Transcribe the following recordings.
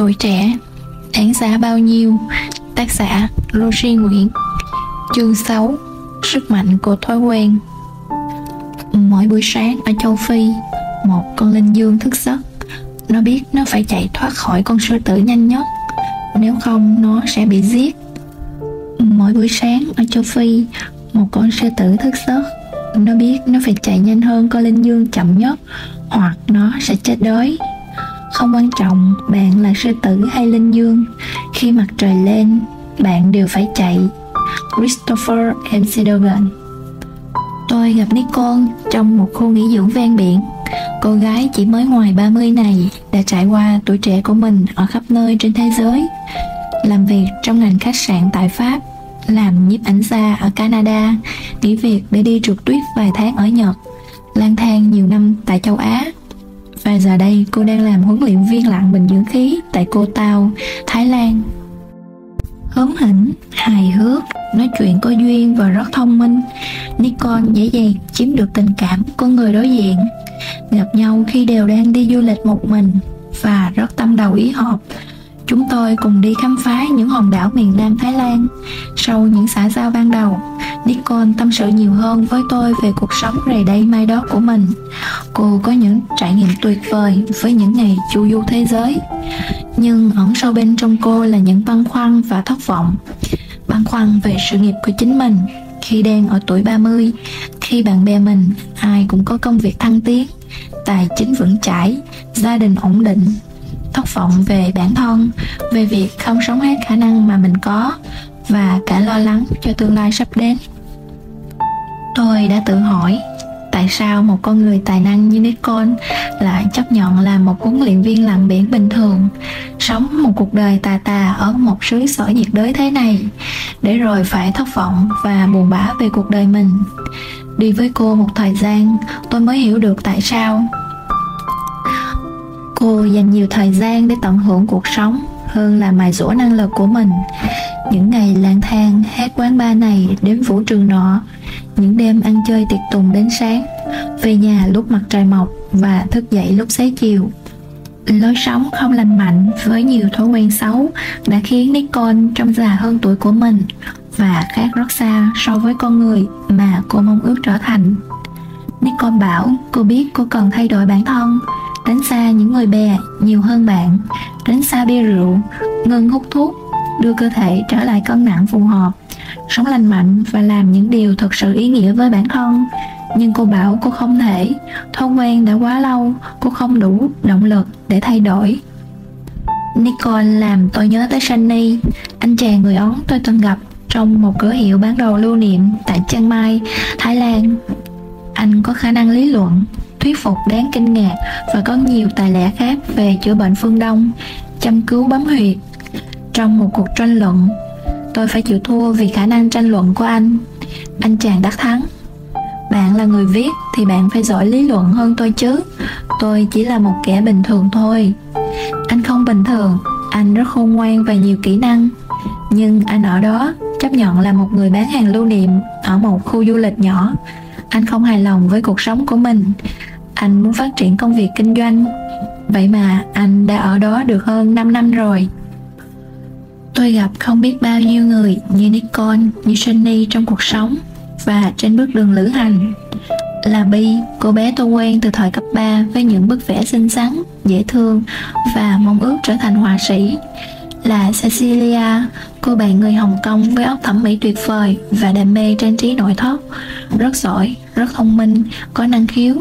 Tuổi trẻ, Đáng giá bao nhiêu? Tác giả Rosie Nguyễn, Chương 6 Sức mạnh của thói quen. Mỗi buổi sáng ở châu Phi, Một con linh dương thức giấc. Nó biết nó phải chạy thoát khỏi con sư tử nhanh nhất. Nếu không, nó sẽ bị giết. Mỗi buổi sáng ở châu Phi, Một con sư tử thức giấc. Nó biết nó phải chạy nhanh hơn con linh dương chậm nhất, Hoặc nó sẽ chết đói không quan trọng bạn là sư tử hay linh dương khi mặt trời lên bạn đều phải chạy christopher M. Sidogan Tôi gặp Nicole trong một khu nghỉ dưỡng ven biển. Cô gái chỉ mới ngoài 30 này đã trải qua tuổi trẻ của mình ở khắp nơi trên thế giới. Làm việc trong ngành khách sạn tại Pháp, làm nhiếp ảnh gia ở Canada, nghỉ việc để đi trượt tuyết vài tháng ở Nhật, lang thang nhiều năm tại châu Á và giờ đây cô đang làm huấn luyện viên lặn bình dưỡng khí tại Cô Tao, Thái Lan. Hớn hỉnh, hài hước, nói chuyện có duyên và rất thông minh. Nikon dễ dàng chiếm được tình cảm của người đối diện. Gặp nhau khi đều đang đi du lịch một mình và rất tâm đầu ý hợp Chúng tôi cùng đi khám phá những hòn đảo miền Nam Thái Lan. Sau những xã giao ban đầu, Nicole tâm sự nhiều hơn với tôi về cuộc sống rày đây mai đó của mình. Cô có những trải nghiệm tuyệt vời với những ngày chu du thế giới. Nhưng ẩn sâu bên trong cô là những băn khoăn và thất vọng. Băn khoăn về sự nghiệp của chính mình khi đang ở tuổi 30, khi bạn bè mình ai cũng có công việc thăng tiến, tài chính vững chãi, gia đình ổn định thất vọng về bản thân về việc không sống hết khả năng mà mình có và cả lo lắng cho tương lai sắp đến. Tôi đã tự hỏi, tại sao một con người tài năng như Nicole lại chấp nhận làm một huấn luyện viên lặn biển bình thường, sống một cuộc đời tà tà ở một xứ sở nhiệt đới thế này, để rồi phải thất vọng và buồn bã về cuộc đời mình? Đi với cô một thời gian, tôi mới hiểu được tại sao. Cô dành nhiều thời gian để tận hưởng cuộc sống hơn là mài dũa năng lực của mình. Những ngày lang thang hát quán bar này đến vũ trường nọ, những đêm ăn chơi tiệc tùng đến sáng, về nhà lúc mặt trời mọc và thức dậy lúc xế chiều. Lối sống không lành mạnh với nhiều thói quen xấu đã khiến Nicole trông già hơn tuổi của mình và khác rất xa so với con người mà cô mong ước trở thành. Nicole bảo cô biết cô cần thay đổi bản thân tránh xa những người bè nhiều hơn bạn tránh xa bia rượu ngừng hút thuốc đưa cơ thể trở lại cân nặng phù hợp sống lành mạnh và làm những điều thật sự ý nghĩa với bản thân nhưng cô bảo cô không thể thói quen đã quá lâu cô không đủ động lực để thay đổi Nicole làm tôi nhớ tới Sunny anh chàng người Ấn tôi từng gặp trong một cửa hiệu bán đồ lưu niệm tại Chiang Mai, Thái Lan. Anh có khả năng lý luận, thuyết phục đáng kinh ngạc và có nhiều tài lẻ khác về chữa bệnh phương Đông, chăm cứu bấm huyệt. Trong một cuộc tranh luận, tôi phải chịu thua vì khả năng tranh luận của anh. Anh chàng đắc thắng. Bạn là người viết thì bạn phải giỏi lý luận hơn tôi chứ. Tôi chỉ là một kẻ bình thường thôi. Anh không bình thường, anh rất khôn ngoan và nhiều kỹ năng. Nhưng anh ở đó chấp nhận là một người bán hàng lưu niệm ở một khu du lịch nhỏ. Anh không hài lòng với cuộc sống của mình anh muốn phát triển công việc kinh doanh vậy mà anh đã ở đó được hơn 5 năm rồi tôi gặp không biết bao nhiêu người như Nicole, như Sunny trong cuộc sống và trên bước đường lữ hành. Là Bi, cô bé tôi quen từ thời cấp 3 với những bức vẽ xinh xắn, dễ thương và mong ước trở thành họa sĩ. Là Cecilia, cô bạn người Hồng Kông với óc thẩm mỹ tuyệt vời và đam mê trang trí nội thất, rất giỏi, rất thông minh, có năng khiếu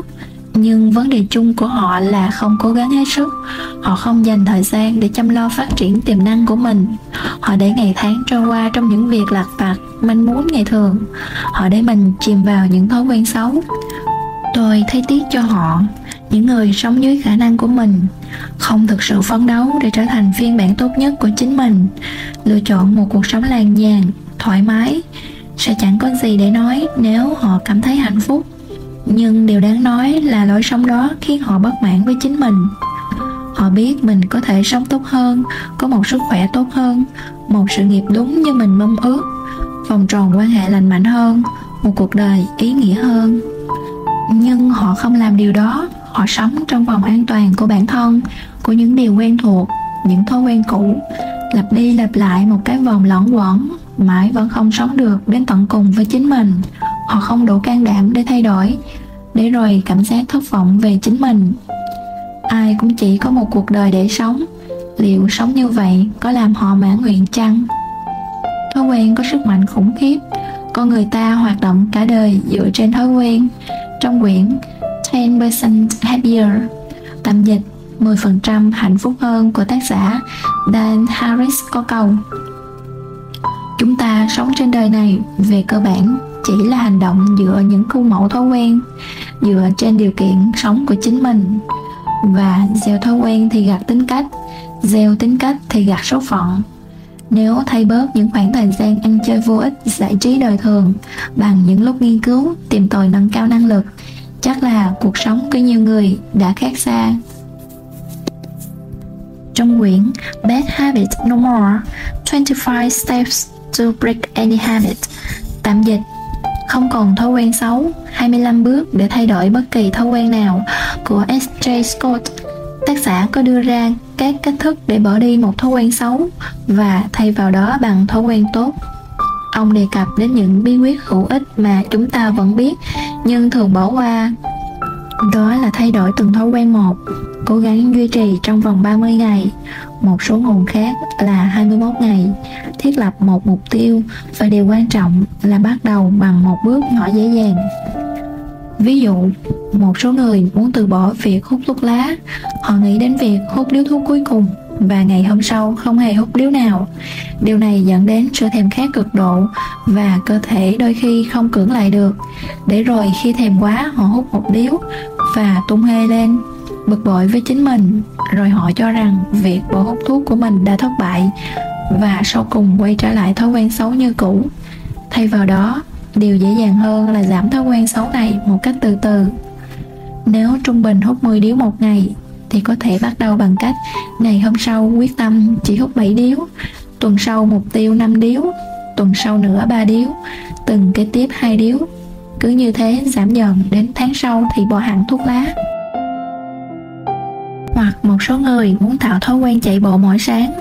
nhưng vấn đề chung của họ là không cố gắng hết sức. Họ không dành thời gian để chăm lo phát triển tiềm năng của mình. Họ để ngày tháng trôi qua trong những việc lặt vặt, manh muốn ngày thường. Họ để mình chìm vào những thói quen xấu. Tôi thấy tiếc cho họ, những người sống dưới khả năng của mình. Không thực sự phấn đấu để trở thành phiên bản tốt nhất của chính mình. Lựa chọn một cuộc sống làng nhàn, thoải mái. Sẽ chẳng có gì để nói nếu họ cảm thấy hạnh phúc nhưng điều đáng nói là lối sống đó khiến họ bất mãn với chính mình. Họ biết mình có thể sống tốt hơn, có một sức khỏe tốt hơn, một sự nghiệp đúng như mình mong ước, vòng tròn quan hệ lành mạnh hơn, một cuộc đời ý nghĩa hơn. Nhưng họ không làm điều đó, họ sống trong vòng an toàn của bản thân, của những điều quen thuộc, những thói quen cũ, lặp đi lặp lại một cái vòng lẫn quẩn, mãi vẫn không sống được đến tận cùng với chính mình họ không đủ can đảm để thay đổi, để rồi cảm giác thất vọng về chính mình. Ai cũng chỉ có một cuộc đời để sống. Liệu sống như vậy có làm họ mãn nguyện chăng? Thói quen có sức mạnh khủng khiếp. Con người ta hoạt động cả đời dựa trên thói quen. Trong quyển 10% Happier, tạm dịch 10% hạnh phúc hơn của tác giả Dan Harris có câu, Chúng ta sống trên đời này về cơ bản chỉ là hành động dựa những khuôn mẫu thói quen, dựa trên điều kiện sống của chính mình. Và gieo thói quen thì gặt tính cách, gieo tính cách thì gặt số phận. Nếu thay bớt những khoảng thời gian ăn chơi vô ích giải trí đời thường bằng những lúc nghiên cứu, tìm tòi nâng cao năng lực, chắc là cuộc sống của nhiều người đã khác xa. Trong quyển Bad Habits No More 25 Steps to Break Any Habit, tạm dịch không còn thói quen xấu. 25 bước để thay đổi bất kỳ thói quen nào của S.J. Scott. Tác giả có đưa ra các cách thức để bỏ đi một thói quen xấu và thay vào đó bằng thói quen tốt. Ông đề cập đến những bí quyết hữu ích mà chúng ta vẫn biết, nhưng thường bỏ qua. Đó là thay đổi từng thói quen một, cố gắng duy trì trong vòng 30 ngày một số nguồn khác là 21 ngày thiết lập một mục tiêu và điều quan trọng là bắt đầu bằng một bước nhỏ dễ dàng. Ví dụ, một số người muốn từ bỏ việc hút thuốc lá, họ nghĩ đến việc hút điếu thuốc cuối cùng và ngày hôm sau không hề hút điếu nào. Điều này dẫn đến sự thèm khát cực độ và cơ thể đôi khi không cưỡng lại được. Để rồi khi thèm quá, họ hút một điếu và tung hê lên, bực bội với chính mình rồi họ cho rằng việc bỏ hút thuốc của mình đã thất bại và sau cùng quay trở lại thói quen xấu như cũ. Thay vào đó, điều dễ dàng hơn là giảm thói quen xấu này một cách từ từ. Nếu trung bình hút 10 điếu một ngày, thì có thể bắt đầu bằng cách, ngày hôm sau, quyết tâm chỉ hút 7 điếu, tuần sau mục tiêu 5 điếu, tuần sau nữa 3 điếu, từng kế tiếp hai điếu. Cứ như thế giảm dần, đến tháng sau thì bỏ hẳn thuốc lá hoặc một số người muốn tạo thói quen chạy bộ mỗi sáng.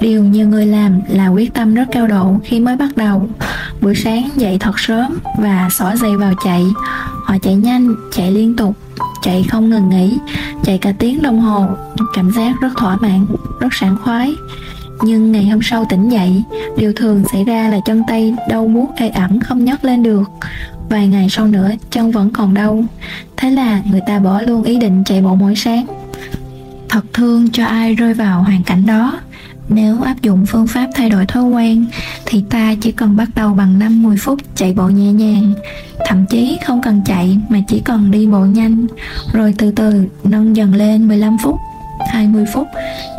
Điều nhiều người làm là quyết tâm rất cao độ khi mới bắt đầu. Buổi sáng dậy thật sớm và xỏ giày vào chạy. Họ chạy nhanh, chạy liên tục, chạy không ngừng nghỉ, chạy cả tiếng đồng hồ. Cảm giác rất thỏa mãn, rất sảng khoái. Nhưng ngày hôm sau tỉnh dậy, điều thường xảy ra là chân tay đau buốt ê ẩm không nhấc lên được. Vài ngày sau nữa, chân vẫn còn đau. Thế là người ta bỏ luôn ý định chạy bộ mỗi sáng thật thương cho ai rơi vào hoàn cảnh đó. Nếu áp dụng phương pháp thay đổi thói quen, thì ta chỉ cần bắt đầu bằng 5-10 phút chạy bộ nhẹ nhàng. Thậm chí không cần chạy, mà chỉ cần đi bộ nhanh, rồi từ từ nâng dần lên 15 phút 20 phút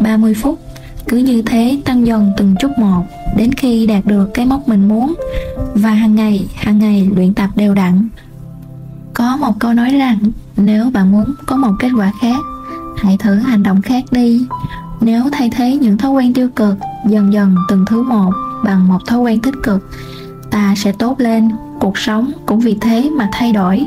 30 phút. Cứ như thế tăng dần từng chút một, đến khi đạt được cái mốc mình muốn. Và hàng ngày hàng ngày luyện tập đều đặn. Có một câu nói rằng, nếu bạn muốn có một kết quả khác hãy thử hành động khác đi. Nếu thay thế những thói quen tiêu cực dần dần từng thứ một bằng một thói quen tích cực, ta sẽ tốt lên, cuộc sống cũng vì thế mà thay đổi.